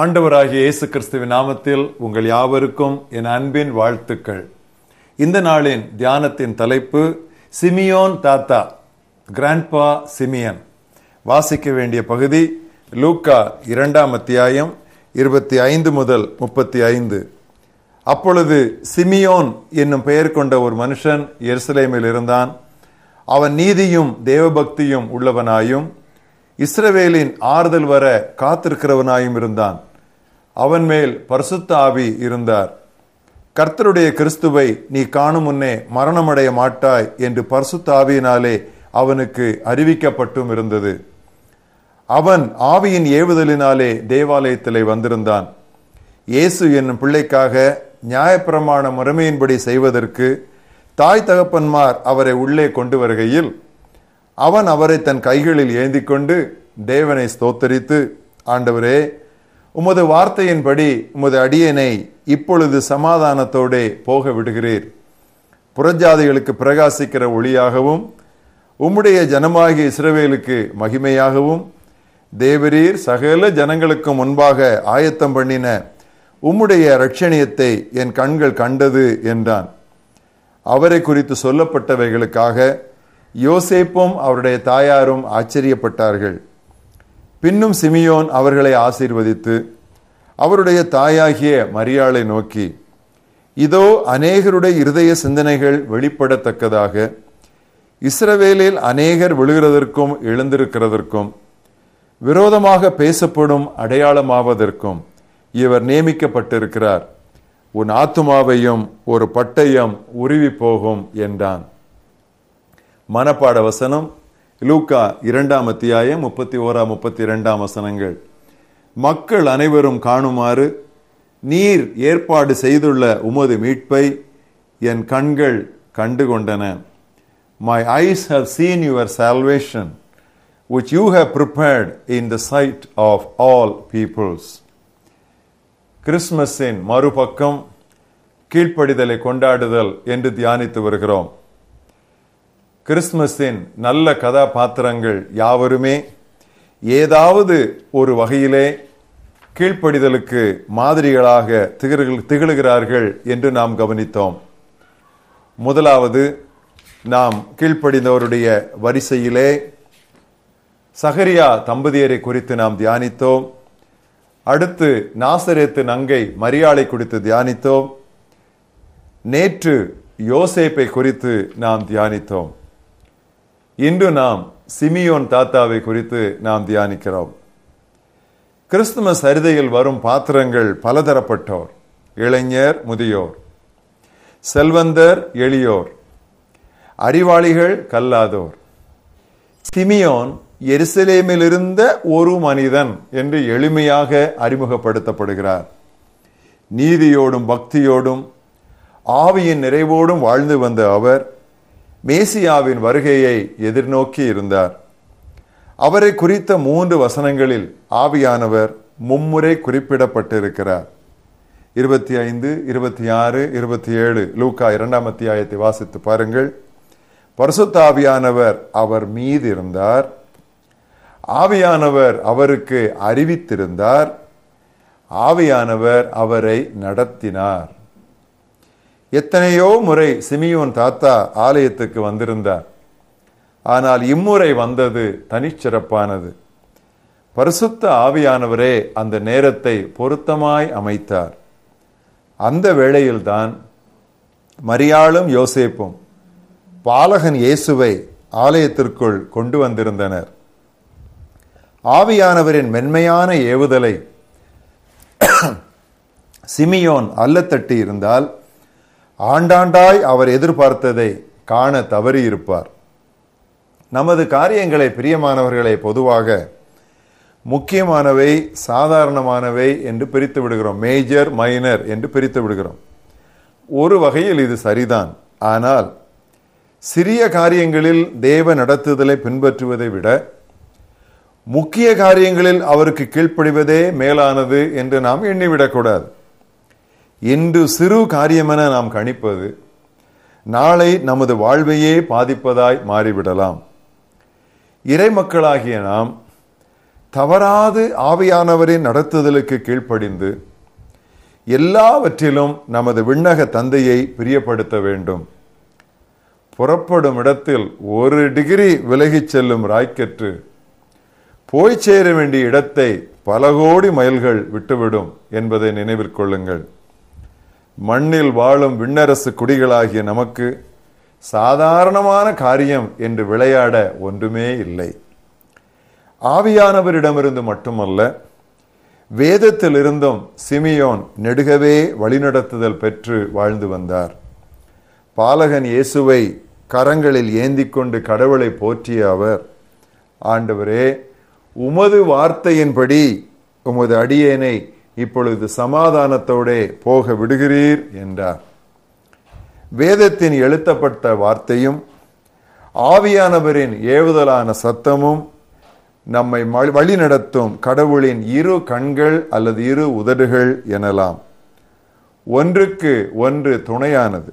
ஆண்டவராகிய இயேசு கிறிஸ்துவின் நாமத்தில் உங்கள் யாவருக்கும் என் அன்பின் வாழ்த்துக்கள். இந்த நாளின் தியானத்தின் தலைப்பு சிமியோன் தாத்தா கிராண்ட்பா சிமியன். வாசிக்க வேண்டிய பகுதி லூக்கா இரண்டாம் அத்தியாயம் இருபத்தி ஐந்து முதல் முப்பத்தி ஐந்து. அப்பொழுது சிமியோன் என்னும் பெயர் கொண்ட ஒரு மனுஷன் எருசலேமில் இருந்தான். அவன் நீதியும் தேவபக்தியும் உள்ளவனாயும் இஸ்ரவேலின் ஆறுதல் வர காத்திருக்கிறவனாயும் இருந்தான். அவன் மேல் பரிசுத்த ஆவி இருந்தார். கர்த்தருடைய கிறிஸ்துவை நீ காணும் முன்னே மரணமடைய மாட்டாய் என்று பரிசுத்த ஆவியினாலே அவனுக்கு அறிவிக்கப்பட்டும் இருந்தது. அவன் ஆவியின் ஏவுதலினாலே தேவாலயத்திலே வந்திருந்தான். இயேசு என்னும் பிள்ளைக்காக நியாயப்பிரமாண முறைமையின்படி செய்வதற்கு தாய் தகப்பன்மார் அவரை உள்ளே கொண்டு வருகையில் அவன் அவரை தன் கைகளில் ஏந்தி கொண்டு தேவனை ஸ்தோத்தரித்து ஆண்டவரே உமது வார்த்தையின்படி உமது அடியனை இப்பொழுது சமாதானத்தோடே போக விடுகிறீர். புறஜாதிகளுக்கு பிரகாசிக்கிற ஒளியாகவும் உம்முடைய ஜனமாகிய இஸ்ரவேலுக்கு மகிமையாகவும் தேவரீர் சகல ஜனங்களுக்கு முன்பாக ஆயத்தம் பண்ணின உம்முடைய ரட்சணியத்தை என் கண்கள் கண்டது என்றான். அவரை குறித்து சொல்லப்பட்டவைகளுக்காக யோசேப்பும் அவருடைய தாயாரும் ஆச்சரியப்பட்டார்கள். பின்னும் சிமியோன் அவர்களை ஆசீர்வதித்து அவருடைய தாயாகிய மரியாளை நோக்கி இதோ அநேகருடைய இருதய சிந்தனைகள் வெளிப்படத்தக்கதாக இஸ்ரவேலில் அநேகர் விழுகிறதற்கும் எழுந்திருக்கிறதற்கும் விரோதமாக பேசப்படும் அடையாளமாவதற்கும் இவர் நியமிக்கப்பட்டிருக்கிறார். உன் ஆத்துமாவையும் ஒரு பட்டயம் உருவி போகும் என்றான். மனப்பாட வசனம் லூக்கா இரண்டாம் அத்தியாயம் முப்பத்தி ஓரா முப்பத்தி இரண்டாம் வசனங்கள். மக்கள் அனைவரும் காணுமாறு நீர் ஏற்பாடு செய்துள்ள உமது மீட்பை என் கண்கள் கண்டுகொண்டன. My eyes have seen your salvation which you have prepared in the sight of all peoples. கிறிஸ்மஸின் மறுபக்கம் கீழ்ப்படிதலை கொண்டாடுதல் என்று தியானித்து வருகிறோம். கிறிஸ்துமஸின் நல்ல கதாபாத்திரங்கள் யாவருமே ஏதாவது ஒரு வகையிலே கீழ்ப்படிதலுக்கு மாதிரிகளாக திகழுகிறார்கள் என்று நாம் கவனித்தோம். முதலாவது நாம் கீழ்ப்படிந்தவருடைய வரிசையிலே சகரியா தம்பதியரை குறித்து நாம் தியானித்தோம். அடுத்து நாசரேத்து நங்கை மரியாளை குறித்து தியானித்தோம். நேற்று யோசேப்பை குறித்து நாம் தியானித்தோம். இன்று நாம் சிமியோன் தாத்தாவை குறித்து நாம் தியானிக்கிறோம். கிறிஸ்துமஸ் சரிதையில் வரும் பாத்திரங்கள் பலதரப்பட்டோர். இளைஞர் முதியோர். செல்வந்தர் எளியோர். அறிவாளிகள் கல்லாதோர். சிமியோன் எருசலேமில் இருந்த ஒரு மனிதன் என்று எளிமையாக அறிமுகப்படுத்தப்படுகிறார். நீதியோடும் பக்தியோடும் ஆவியின் நிறைவோடும் வாழ்ந்து வந்த அவர் மேசியாவின் வருகையை எதிர்நோக்கி இருந்தார். அவரை குறித்த மூன்று வசனங்களில் ஆவியானவர் மும்முறை குறிப்பிடப்பட்டிருக்கிறார். இருபத்தி ஐந்து இருபத்தி ஆறு இருபத்தி ஏழு லூக்கா இரண்டாம் அத்தியாயத்தை வாசித்து பாருங்கள். பரிசுத்தாவியானவர் அவர் மீது இருந்தார். ஆவியானவர் அவருக்கு அறிவித்திருந்தார். ஆவியானவர் அவரை நடத்தினார். எத்தனையோ முறை சிமியோன் தாத்தா ஆலயத்துக்கு வந்திருந்தார். ஆனால் இம்முறை வந்தது தனிச்சிறப்பானது. பரிசுத்த ஆவியானவரே அந்த நேரத்தை பொருத்தமாய் அமைத்தார். அந்த வேளையில்தான் மரியாளும் யோசேப்பும் பாலகன் இயேசுவை ஆலயத்திற்குள் கொண்டு வந்திருந்தனர். ஆவியானவரின் மென்மையான ஏவுதலை சிமியோன் அல்லத்தட்டி இருந்தால் ஆண்டாண்டாய் அவர் எதிர்பார்த்ததை காண தவறியிருப்பார். நமது காரியங்களை பிரியமானவர்களை பொதுவாக முக்கியமானவை சாதாரணமானவை என்று பிரித்து விடுகிறோம். மேஜர் மைனர் என்று பிரித்து விடுகிறோம். ஒரு வகையில் இது சரிதான். ஆனால் சிறிய காரியங்களில் தேவ நடத்துதலை பின்பற்றுவதை விட முக்கிய காரியங்களில் அவருக்கு கீழ்ப்படிவதே மேலானது என்று நாம் எண்ணிவிடக்கூடாது. இன்று சிறு காரியமென நாம் கணிப்பது நாளை நமது வாழ்வையே பாதிப்பதாய் மாறிவிடலாம். இறை மக்களாகிய நாம் தவறாது ஆவியானவரின் நடத்துதலுக்கு கீழ்ப்படிந்து எல்லாவற்றிலும் நமது விண்ணக தந்தையை பிரியப்படுத்த வேண்டும். புறப்படும் இடத்தில் ஒரு டிகிரி விலகிச் செல்லும் ராய்க்கற்று போய் சேர வேண்டிய இடத்தை பல கோடி மைல்கள் விட்டுவிடும் என்பதை நினைவில் கொள்ளுங்கள். மண்ணில் வாழும் விண்ணரசு குடிகளாகிய நமக்கு சாதாரணமான காரியம் என்று விளையாட ஒன்றுமே இல்லை. ஆவியானவரிடமிருந்து மட்டுமல்ல வேதத்திலிருந்தும் சிமியோன் நெடுகவே வழிநடத்துதல் பெற்று வாழ்ந்து வந்தார். பாலகன் இயேசுவை கரங்களில் ஏந்தி கொண்டு கடவுளை போற்றிய அவர் ஆண்டவரே உமது வார்த்தையின்படி உமது அடியேனை இப்பொழுது சமாதானத்தோடே போக விடுகிறீர் என்றார். வேதத்தின் எழுத்தப்பட்ட வார்த்தையும் ஆவியானவரின் ஏவுதலான சத்தமும் நம்மை வழிநடத்தும் கடவுளின் இரு கண்கள் அல்லது இரு உதடுகள் எனலாம். ஒன்றுக்கு ஒன்று துணையானது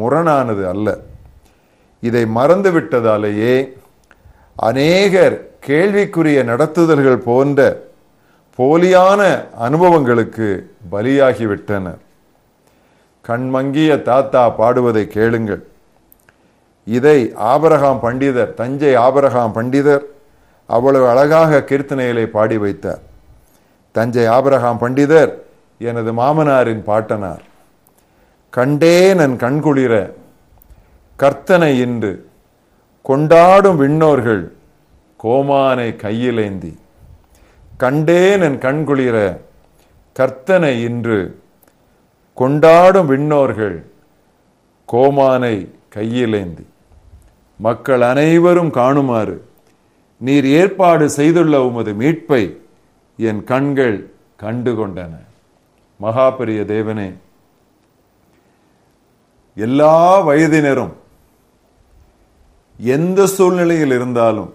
முரணானது அல்ல. இதை மறந்துவிட்டதாலேயே அநேகர் கேள்விக்குரிய நடத்துதல்கள் போன்ற போலியான அனுபவங்களுக்கு பலியாகிவிட்டனர் கண்மங்கிய தாத்தா பாடுவதை கேளுங்கள். இதை ஆபரகாம் பண்டிதர் தஞ்சை ஆபரகாம் பண்டிதர் அவ்வளவு அழகாக கீர்த்தனைகளை பாடி வைத்தார். தஞ்சை ஆபரகாம் பண்டிதர் எனது மாமனாரின் பாட்டனார். கண்டே நன் கண்குளிர கர்த்தனை இன்று கொண்டாடும் விண்ணோர்கள் கோமானை கையிலேந்தி. கண்டேன் என் கண்குளிர கர்த்தனை இன்று கொண்டாடும் விண்ணோர்கள் கோமானை கையிலேந்தி. மக்கள் அனைவரும் காணுமாறு நீர் ஏற்பாடு செய்துள்ள உமது மீட்பை என் கண்கள் கண்டு கொண்டன மகாபெரிய தேவனே எல்லா வயதினரும் எந்த சூழ்நிலையில் இருந்தாலும்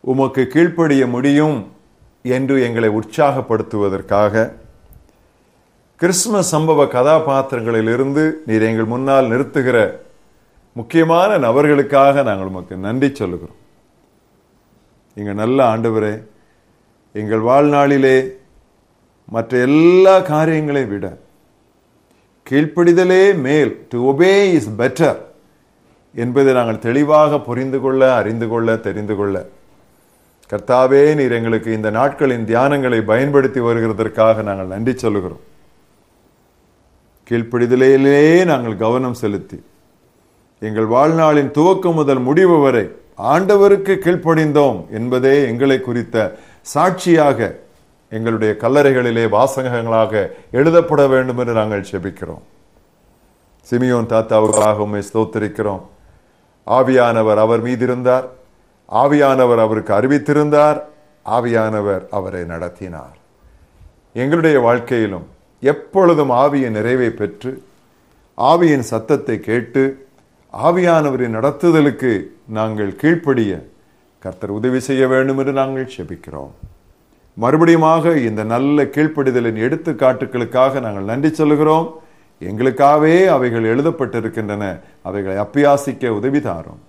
உமக்கு கீழ்ப்படிய முடியும் என்று எங்களை உற்சாகப்படுத்துவதற்காக கிறிஸ்துமஸ் சம்பவ கதாபாத்திரங்களிலிருந்து நீர் எங்கள் முன்னால் நிறுத்துகிற முக்கியமான நபர்களுக்காக நாங்கள் உமக்கு நன்றி சொல்லுகிறோம். எங்கள் நல்ல ஆண்டவரே எங்கள் வாழ்நாளிலே மற்ற எல்லா காரியங்களை விட கீழ்ப்படிதலே மேல் டு ஒபே இஸ் பெட்டர் என்பதை நாங்கள் தெளிவாக புரிந்து கொள்ள அறிந்து கொள்ள தெரிந்து கொள்ள கர்த்தாவே நீர் எங்களுக்கு இந்த நாட்களின் தியானங்களை பயன்படுத்தி வருகிறதற்காக நாங்கள் நன்றி சொல்லுகிறோம். கீழ்ப்படிதலையிலே நாங்கள் கவனம் செலுத்தி எங்கள் வாழ்நாளின் துவக்கம் முதல் முடிவு வரை ஆண்டவருக்கு கீழ்ப்படிந்தோம் என்பதே எங்களை குறித்த சாட்சியாக எங்களுடைய கல்லறைகளிலே வாசகங்களாக எழுதப்பட வேண்டும் என்று நாங்கள் செபிக்கிறோம். சிமியோன் தாத்தாவுக்காக உண்மை ஸ்தோத்தரிக்கிறோம். ஆவியானவர் அவர் மீதி இருந்தார் ஆவியானவர் அவருக்கு அறிவித்திருந்தார் ஆவியானவர் அவரை நடத்தினார். எங்களுடைய வாழ்க்கையிலும் எப்பொழுதும் ஆவியின் நிறைவை பெற்று ஆவியின் சத்தத்தை கேட்டு ஆவியானவரின் நடத்துதலுக்கு நாங்கள் கீழ்ப்படிய கர்த்தர் உதவி செய்ய வேண்டும் என்று நாங்கள் செபிக்கிறோம். மறுபடியுமாக இந்த நல்ல கீழ்ப்படிதலின் எடுத்துக்காட்டுகளுக்காக நாங்கள் நன்றி சொல்கிறோம் எங்களுக்காகவே அவைகள் எழுதப்பட்டிருக்கின்றன. அவைகளை அப்பியாசிக்க உதவி தாரும்.